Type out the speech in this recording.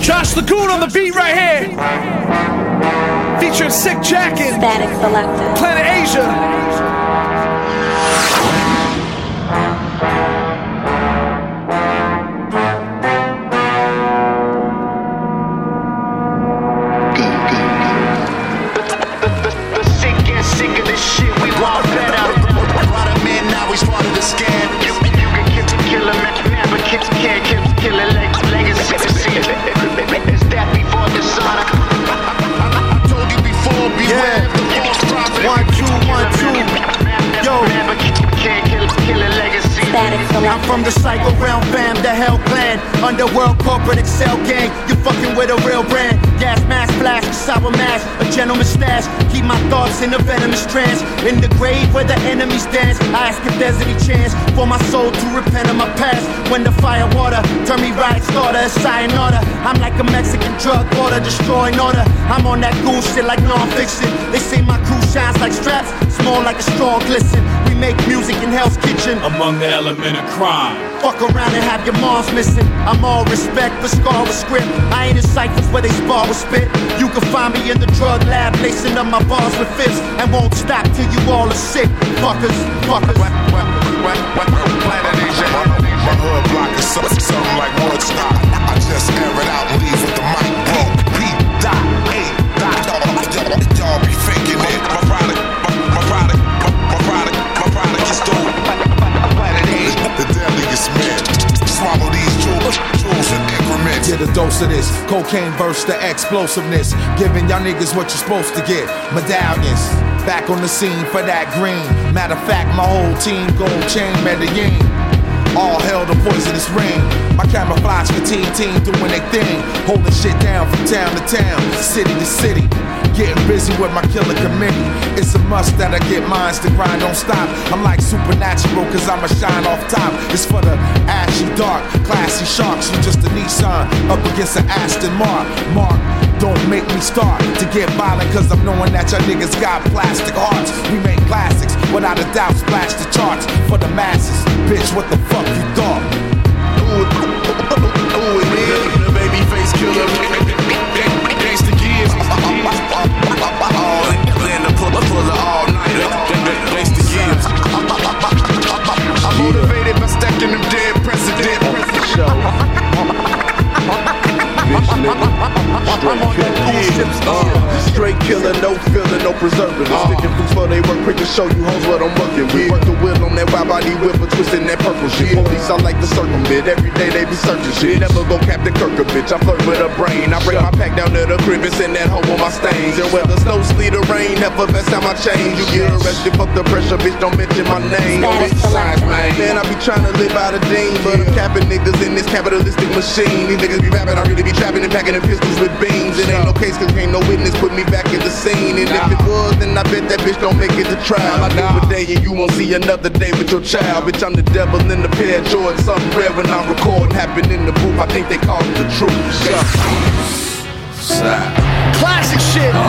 Josh Lagoon on the beat right here. Featuring Sick Jacken. Static Selektah. Planet Asia. I'm from the psycho realm fam, the hell clan. Underworld corporate Excel gang. You fucking with a real brand. Gas mask, flash, sour mask, a gentleman's stash. Keep my thoughts in a venomous trance. In the grave where the enemies dance. I ask if there's any chance for my soul to repent of my past. When the fire water turn me right starter, a sign order. I'm like a Mexican drug order, destroying order. I'm on that goose shit like non-fiction. They say my crew shines like straps, small like a strong glisten We make music in Hell's Kitchen. Among the element of crime. Fuck around and have your moms missing. I'm all respect for scar with script. I ain't in ciphers where they spar with spit. You can find me in the drug lab, lacing up my bars with fists. And won't stop till you all are sick. Fuckers, fuckers. Planet Asia. Dose of this cocaine burst, the explosiveness. Giving y'all niggas what you're supposed to get. Medallions. Back on the scene for that green. Matter of fact, my whole team gold chain Medellin. All hell the poisonous rain. My camouflage fatigue team team doing their thing. Holding shit down from town to town, city to city. Getting busy with my killer committee. It's a must that I get mines, to grind don't stop. I'm like supernatural, cause I'm a shine off top. It's for the ashy dark, classy sharks. You just a Nissan up against an Aston Mark. Mark, don't make me start to get violent, cause I'm knowing that y'all niggas got plastic hearts. We make classics, without a doubt, splash the charts for the masses. Bitch, what the fuck you thought? Killer. Uh, straight killer, no filler, no preservative. Sticking fools for they work quick to show you hoes what I'm working with. Work the wheel on that wide body whip, but twisting that purple shit. Police, I like to circumvent. Every day they be searching shit. Never go Captain Kirk a bitch. I flirt with a brain. I bring my pack down to the crib and send that hoe on my stains. And whether snow, sleet, or rain, never best time I change. You get arrested, fuck the pressure, bitch. Don't mention my name. Bitch signs, man. Man, I be trying to live out a dean, but I'm capping niggas in this capitalistic machine. These niggas be rapping, I really be trapping and packing the pistols with beams. It ain't no case, cause ain't no witness put me back in the scene. And if it was, then I bet that bitch don't make it to trial. I live a day and you won't see another day with your child. Bitch, I'm the devil in the pair of Jordan. Something rare when I'm recording happen in the booth. I think they call it the truth. Classic shit. Uh.